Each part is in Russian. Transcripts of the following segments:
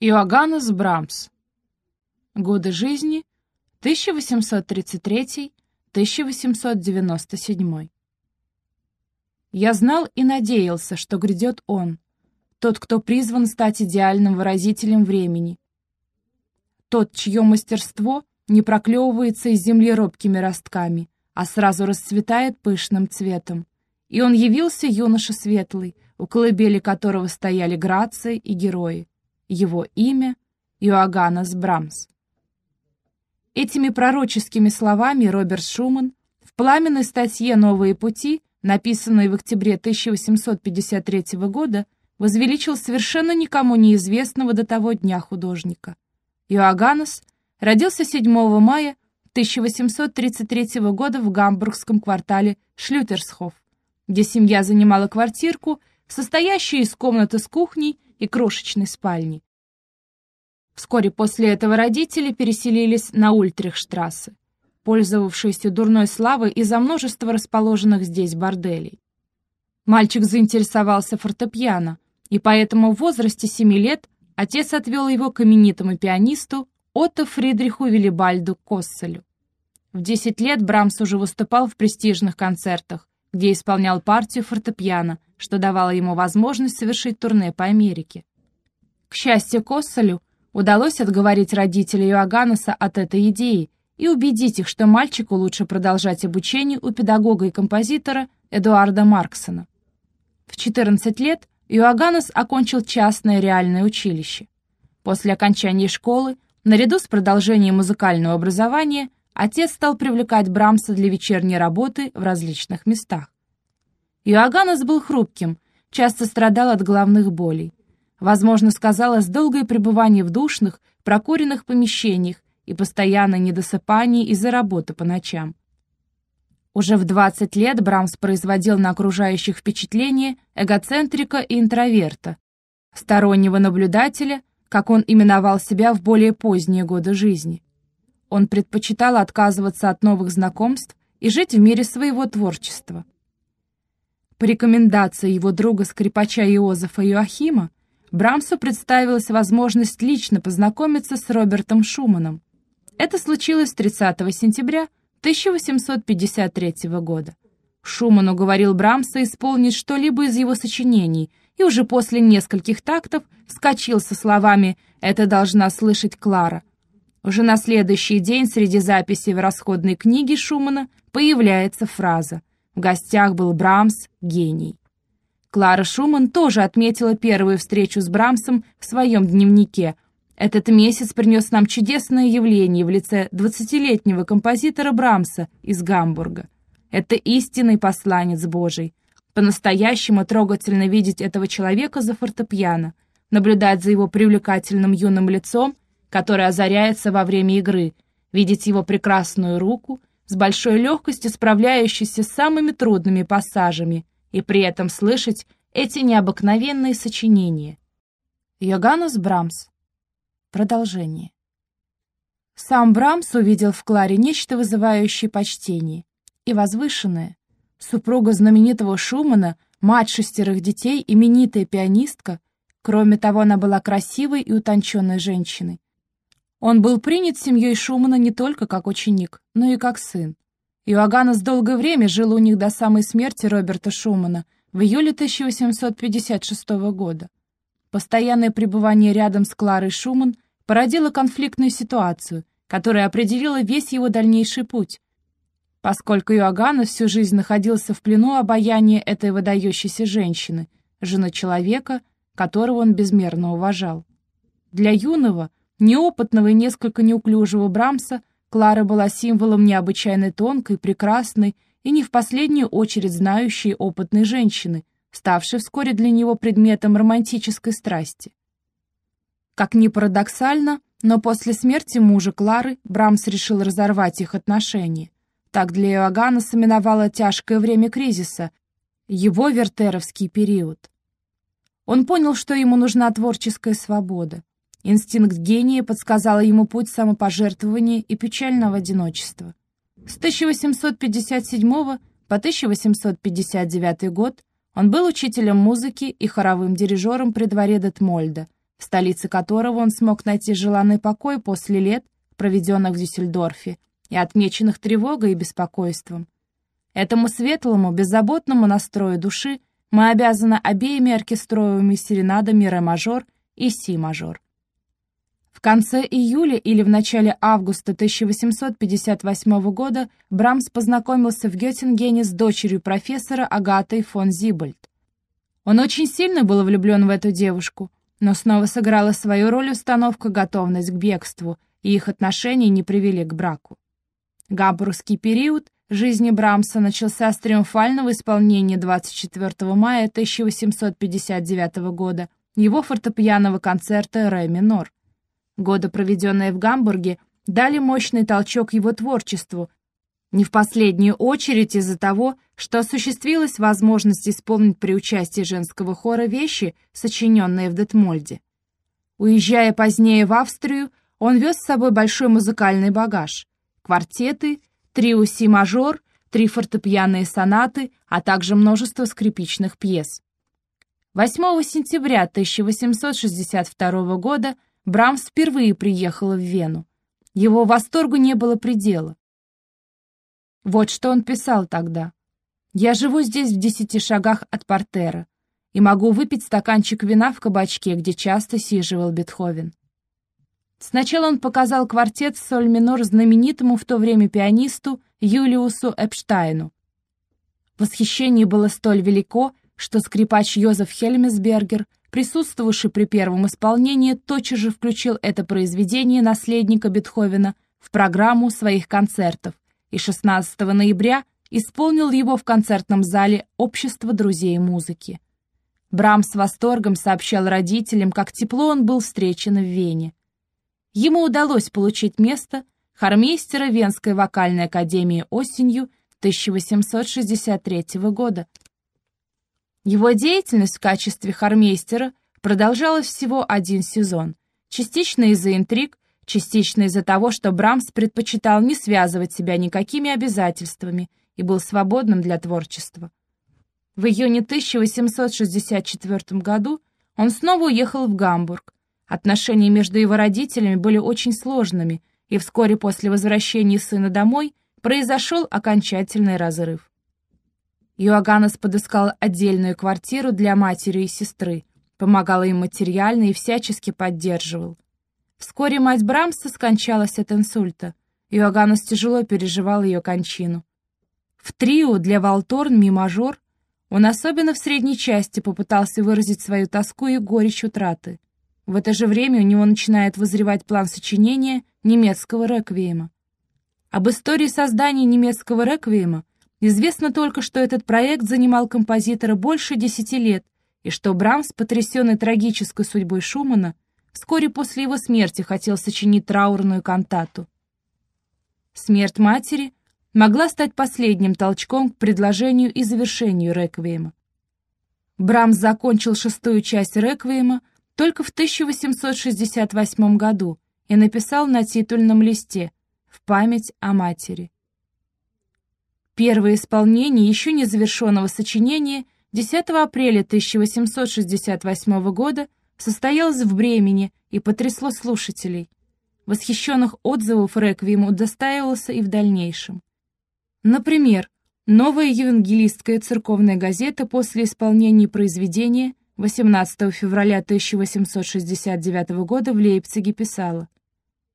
Иоганнес Брамс. Годы жизни 1833-1897. Я знал и надеялся, что грядет он, тот, кто призван стать идеальным выразителем времени, тот, чье мастерство не проклевывается из земли робкими ростками, а сразу расцветает пышным цветом. И он явился юноша светлый, у колыбели которого стояли грации и герои. Его имя — Иоганнес Брамс. Этими пророческими словами Роберт Шуман в пламенной статье «Новые пути», написанной в октябре 1853 года, возвеличил совершенно никому неизвестного до того дня художника. Иоганнес родился 7 мая 1833 года в гамбургском квартале Шлютерсхоф, где семья занимала квартирку, состоящую из комнаты с кухней и крошечной спальни. Вскоре после этого родители переселились на Ультрихштрассе, пользовавшиеся дурной славой из-за множества расположенных здесь борделей. Мальчик заинтересовался фортепиано, и поэтому в возрасте семи лет отец отвел его к именитому пианисту Отто Фридриху Виллибальду Косселю. В 10 лет Брамс уже выступал в престижных концертах, где исполнял партию фортепиано, что давало ему возможность совершить турне по Америке. К счастью, Косселю удалось отговорить родителей Иоганнеса от этой идеи и убедить их, что мальчику лучше продолжать обучение у педагога и композитора Эдуарда Марксона. В 14 лет Иоганнес окончил частное реальное училище. После окончания школы, наряду с продолжением музыкального образования, отец стал привлекать Брамса для вечерней работы в различных местах. Иоганнес был хрупким, часто страдал от головных болей. Возможно, сказалось долгое пребывание в душных, прокуренных помещениях и постоянное недосыпание из-за работы по ночам. Уже в 20 лет Брамс производил на окружающих впечатление эгоцентрика и интроверта, стороннего наблюдателя, как он именовал себя в более поздние годы жизни. Он предпочитал отказываться от новых знакомств и жить в мире своего творчества. По рекомендации его друга-скрипача Иозефа Иоахима, Брамсу представилась возможность лично познакомиться с Робертом Шуманом. Это случилось 30 сентября 1853 года. Шуман уговорил Брамса исполнить что-либо из его сочинений и уже после нескольких тактов вскочил со словами «Это должна слышать Клара». Уже на следующий день среди записей в расходной книге Шумана появляется фраза в гостях был Брамс, гений. Клара Шуман тоже отметила первую встречу с Брамсом в своем дневнике. Этот месяц принес нам чудесное явление в лице двадцатилетнего композитора Брамса из Гамбурга. Это истинный посланец Божий. По-настоящему трогательно видеть этого человека за фортепиано, наблюдать за его привлекательным юным лицом, которое озаряется во время игры, видеть его прекрасную руку, с большой легкостью справляющийся с самыми трудными пассажами, и при этом слышать эти необыкновенные сочинения. Йоганнес Брамс. Продолжение. Сам Брамс увидел в Кларе нечто вызывающее почтение и возвышенное. Супруга знаменитого Шумана, мать шестерых детей, именитая пианистка, кроме того, она была красивой и утонченной женщиной, он был принят семьей Шумана не только как ученик, но и как сын. Иоганнес долгое время жил у них до самой смерти Роберта Шумана в июле 1856 года. Постоянное пребывание рядом с Кларой Шуман породило конфликтную ситуацию, которая определила весь его дальнейший путь, поскольку Иоганнес всю жизнь находился в плену обаяния этой выдающейся женщины, жены человека, которого он безмерно уважал. Для юного, Неопытного и несколько неуклюжего Брамса Клара была символом необычайно тонкой, прекрасной и не в последнюю очередь знающей опытной женщины, ставшей вскоре для него предметом романтической страсти. Как ни парадоксально, но после смерти мужа Клары Брамс решил разорвать их отношения. Так для Иоганна саминовало тяжкое время кризиса, его вертеровский период. Он понял, что ему нужна творческая свобода. Инстинкт гения подсказал ему путь самопожертвования и печального одиночества. С 1857 по 1859 год он был учителем музыки и хоровым дирижером при дворе Детмольда, в столице которого он смог найти желанный покой после лет, проведенных в Дюссельдорфе, и отмеченных тревогой и беспокойством. Этому светлому, беззаботному настрою души мы обязаны обеими оркестровыми серенадами ре-мажор и си-мажор. В конце июля или в начале августа 1858 года Брамс познакомился в Геттингене с дочерью профессора Агатой фон Зибольд. Он очень сильно был влюблен в эту девушку, но снова сыграла свою роль установка готовность к бегству, и их отношения не привели к браку. Гамбургский период жизни Брамса начался с триумфального исполнения 24 мая 1859 года его фортепианного концерта «Ре минор». Годы, проведенные в Гамбурге, дали мощный толчок его творчеству, не в последнюю очередь из-за того, что осуществилась возможность исполнить при участии женского хора вещи, сочиненные в Детмольде. Уезжая позднее в Австрию, он вез с собой большой музыкальный багаж — квартеты, трио си-мажор, три фортепианные сонаты, а также множество скрипичных пьес. 8 сентября 1862 года Брамс впервые приехал в Вену. Его восторгу не было предела. Вот что он писал тогда. «Я живу здесь в десяти шагах от портера и могу выпить стаканчик вина в кабачке, где часто сиживал Бетховен». Сначала он показал квартет соль минор знаменитому в то время пианисту Юлиусу Эпштайну. Восхищение было столь велико, что скрипач Йозеф Хельмесбергер, присутствовавший при первом исполнении, тотчас же включил это произведение наследника Бетховена в программу своих концертов, и 16 ноября исполнил его в концертном зале Общества друзей музыки. Брам с восторгом сообщал родителям, как тепло он был встречен в Вене. Ему удалось получить место хормейстера Венской вокальной академии осенью 1863 года. Его деятельность в качестве хормейстера продолжалась всего один сезон, частично из-за интриг, частично из-за того, что Брамс предпочитал не связывать себя никакими обязательствами и был свободным для творчества. В июне 1864 году он снова уехал в Гамбург. Отношения между его родителями были очень сложными, и вскоре после возвращения сына домой произошел окончательный разрыв. Иоганнес подыскал отдельную квартиру для матери и сестры, помогал им материально и всячески поддерживал. Вскоре мать Брамса скончалась от инсульта. Иоганнес тяжело переживал ее кончину. В трио для Валторн ми-мажор он особенно в средней части попытался выразить свою тоску и горечь утраты. В это же время у него начинает вызревать план сочинения немецкого реквиема. Об истории создания немецкого реквиема известно только, что этот проект занимал композитора больше десяти лет, и что Брамс, потрясенный трагической судьбой Шумана, вскоре после его смерти хотел сочинить траурную кантату. Смерть матери могла стать последним толчком к предложению и завершению реквиема. Брамс закончил шестую часть реквиема только в 1868 году и написал на титульном листе «В память о матери». Первое исполнение еще не завершенного сочинения 10 апреля 1868 года состоялось в Бремени и потрясло слушателей. Восхищенных отзывов Реквием удостаивался и в дальнейшем. Например, новая евангелистская церковная газета после исполнения произведения 18 февраля 1869 года в Лейпциге писала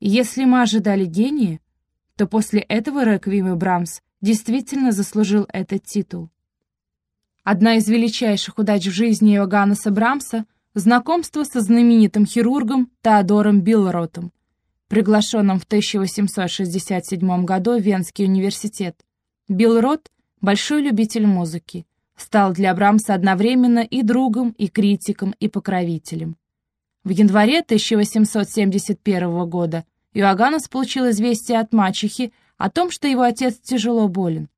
«Если мы ожидали гения, то после этого Реквием Брамс действительно заслужил этот титул». Одна из величайших удач в жизни Иоганнеса Брамса знакомство со знаменитым хирургом Теодором Биллротом, приглашенным в 1867 году в Венский университет. Биллрот, большой любитель музыки, стал для Брамса одновременно и другом, и критиком, и покровителем. В январе 1871 года Иоганнес получил известие от мачехи о том, что его отец тяжело болен.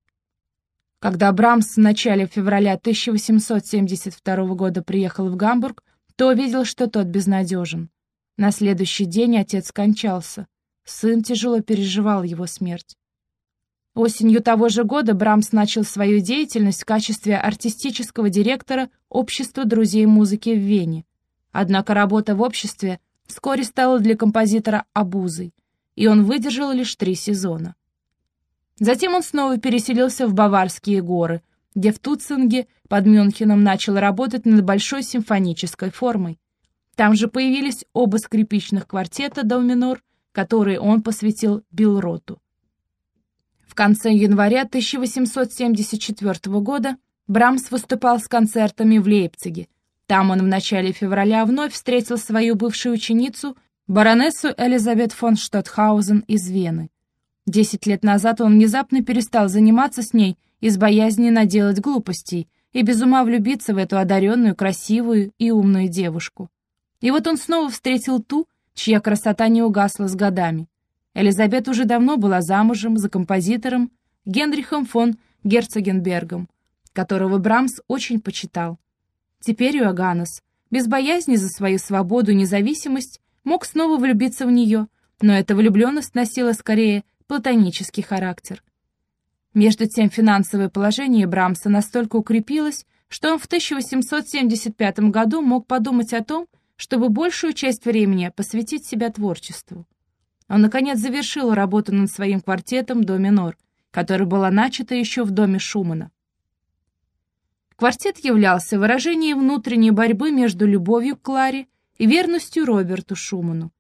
Когда Брамс в начале февраля 1872 года приехал в Гамбург, то увидел, что тот безнадежен. На следующий день отец скончался. Сын тяжело переживал его смерть. Осенью того же года Брамс начал свою деятельность в качестве артистического директора Общества друзей музыки в Вене. Однако работа в обществе вскоре стала для композитора обузой, и он выдержал лишь три сезона. Затем он снова переселился в Баварские горы, где в Туцинге под Мюнхеном начал работать над большой симфонической формой. Там же появились оба скрипичных квартета до минор, которые он посвятил Билроту. В конце января 1874 года Брамс выступал с концертами в Лейпциге. Там он в начале февраля вновь встретил свою бывшую ученицу, баронессу Элизабет фон Штотхаузен из Вены. Десять лет назад он внезапно перестал заниматься с ней из боязни наделать глупостей и без ума влюбиться в эту одаренную, красивую и умную девушку. И вот он снова встретил ту, чья красота не угасла с годами. Элизабет уже давно была замужем за композитором Генрихом фон Герцогенбергом, которого Брамс очень почитал. Теперь Иоганнес, без боязни за свою свободу и независимость, мог снова влюбиться в нее, но эта влюбленность носила скорее платонический характер. Между тем финансовое положение Брамса настолько укрепилось, что он в 1875 году мог подумать о том, чтобы большую часть времени посвятить себя творчеству. Он, наконец, завершил работу над своим квартетом «До минор», которая была начата еще в доме Шумана. Квартет являлся выражением внутренней борьбы между любовью к Кларе и верностью Роберту Шуману.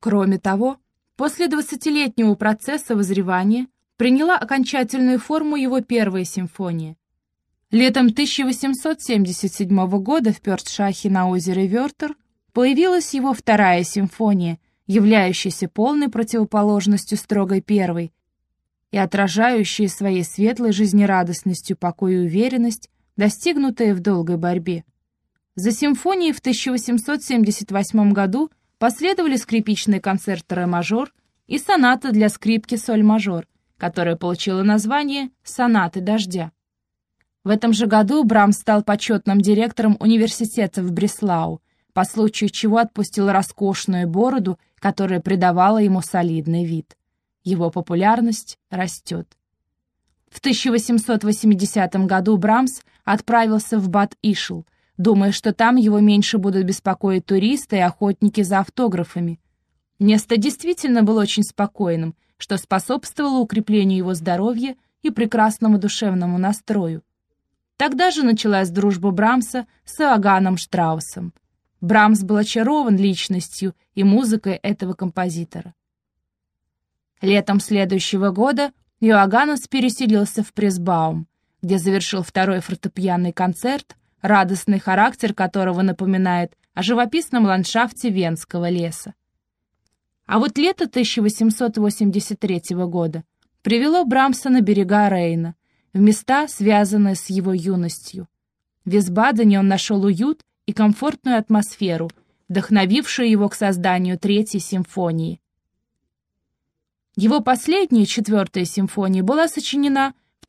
Кроме того, после двадцатилетнего процесса возревания приняла окончательную форму его первая симфония. Летом 1877 года в Пёртшахе на озере Вёртер появилась его вторая симфония — являющейся полной противоположностью строгой первой и отражающей своей светлой жизнерадостностью покой и уверенность, достигнутые в долгой борьбе. За симфонией в 1878 году последовали скрипичный концерт ре-мажор и соната для скрипки соль-мажор, которая получила название «Сонаты дождя». В этом же году Брам стал почетным директором университета в Бреслау, по случаю чего отпустил роскошную бороду которая придавала ему солидный вид. Его популярность растет. В 1880 году Брамс отправился в Бат-Ишл, думая, что там его меньше будут беспокоить туристы и охотники за автографами. Место действительно было очень спокойным, что способствовало укреплению его здоровья и прекрасному душевному настрою. Тогда же началась дружба Брамса с Иоганном Штраусом. Брамс был очарован личностью и музыкой этого композитора. Летом следующего года Иоганнес переселился в Пресбаум, где завершил второй фортепианный концерт, радостный характер которого напоминает о живописном ландшафте Венского леса. А вот лето 1883 года привело Брамса на берега Рейна, в места, связанные с его юностью. В Висбадене он нашел уют и комфортную атмосферу, вдохновившую его к созданию Третьей симфонии. Его последняя, четвертая симфония, была сочинена в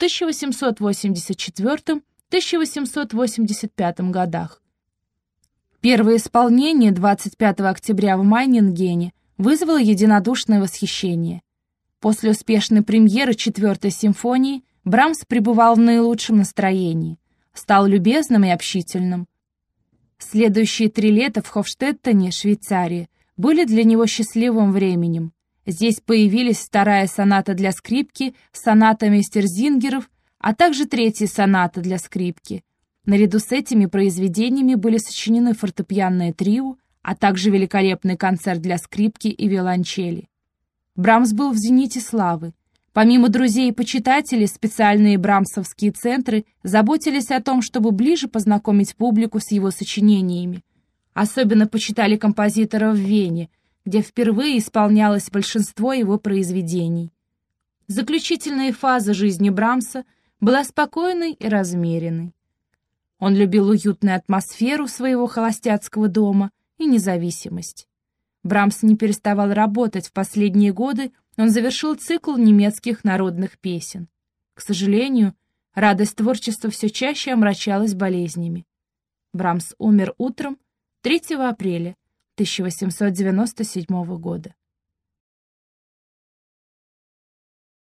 1884-1885 годах. Первое исполнение 25 октября в Майнингене вызвало единодушное восхищение. После успешной премьеры четвертой симфонии Брамс пребывал в наилучшем настроении, стал любезным и общительным, Следующие три лета в Хофштеттене, Швейцарии, были для него счастливым временем. Здесь появились вторая соната для скрипки, соната мейстерзингеров, а также третья соната для скрипки. Наряду с этими произведениями были сочинены фортепианное трио, а также великолепный концерт для скрипки и виолончели. Брамс был в зените славы. Помимо друзей и почитателей, специальные брамсовские центры заботились о том, чтобы ближе познакомить публику с его сочинениями. Особенно почитали композитора в Вене, где впервые исполнялось большинство его произведений. Заключительная фаза жизни Брамса была спокойной и размеренной. Он любил уютную атмосферу своего холостяцкого дома и независимость. Брамс не переставал работать в последние годы, он завершил цикл немецких народных песен. К сожалению, радость творчества все чаще омрачалась болезнями. Брамс умер утром 3 апреля 1897 года.